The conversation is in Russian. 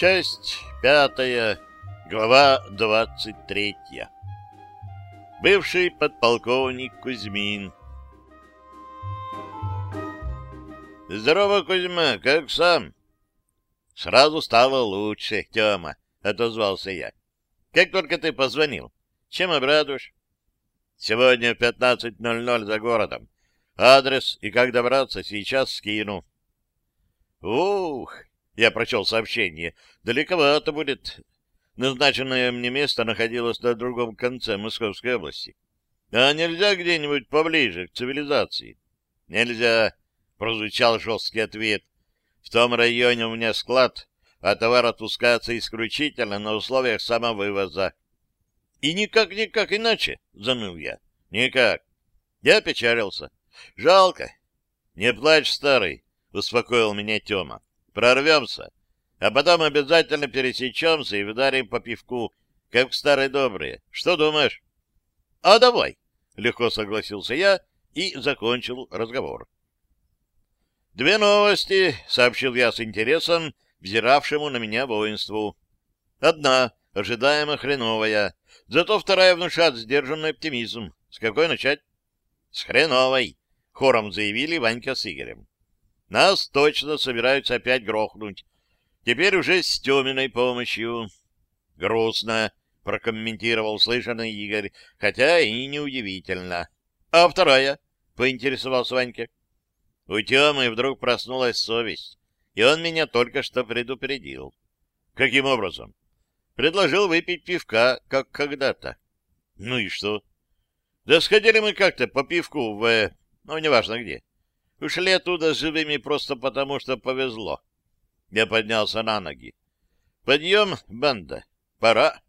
Часть пятая, глава двадцать третья. Бывший подполковник Кузьмин. Здорово, Кузьма, как сам? Сразу стало лучше, Тёма, отозвался я. Как только ты позвонил, чем обрадуешь? Сегодня в 15.00 за городом. Адрес и как добраться сейчас скину. Ух, я прочел сообщение. Далековато будет. Назначенное мне место находилось на другом конце Московской области. А нельзя где-нибудь поближе к цивилизации? Нельзя, прозвучал жесткий ответ. В том районе у меня склад, а товар отпускается исключительно на условиях самовывоза. И никак-никак иначе, заныл я. Никак. Я печалился. Жалко. Не плачь, старый, успокоил меня Тёма. Прорвемся, а потом обязательно пересечемся и вдарим по пивку, как в старые добрые. Что думаешь? — А давай, — легко согласился я и закончил разговор. «Две новости», — сообщил я с интересом, взиравшему на меня воинству. «Одна, ожидаемо хреновая, зато вторая внушает сдержанный оптимизм. С какой начать?» «С хреновой», — хором заявили Ванька с Игорем. Нас точно собираются опять грохнуть. Теперь уже с Тёминой помощью. Грустно, прокомментировал слышанный Игорь, хотя и неудивительно. А вторая? Поинтересовался Ванька. У Тёмы вдруг проснулась совесть, и он меня только что предупредил. Каким образом? Предложил выпить пивка, как когда-то. Ну и что? Да сходили мы как-то по пивку в... Ну, неважно где. Ушли оттуда живыми просто потому, что повезло. Я поднялся на ноги. Подъем, банда. Пора.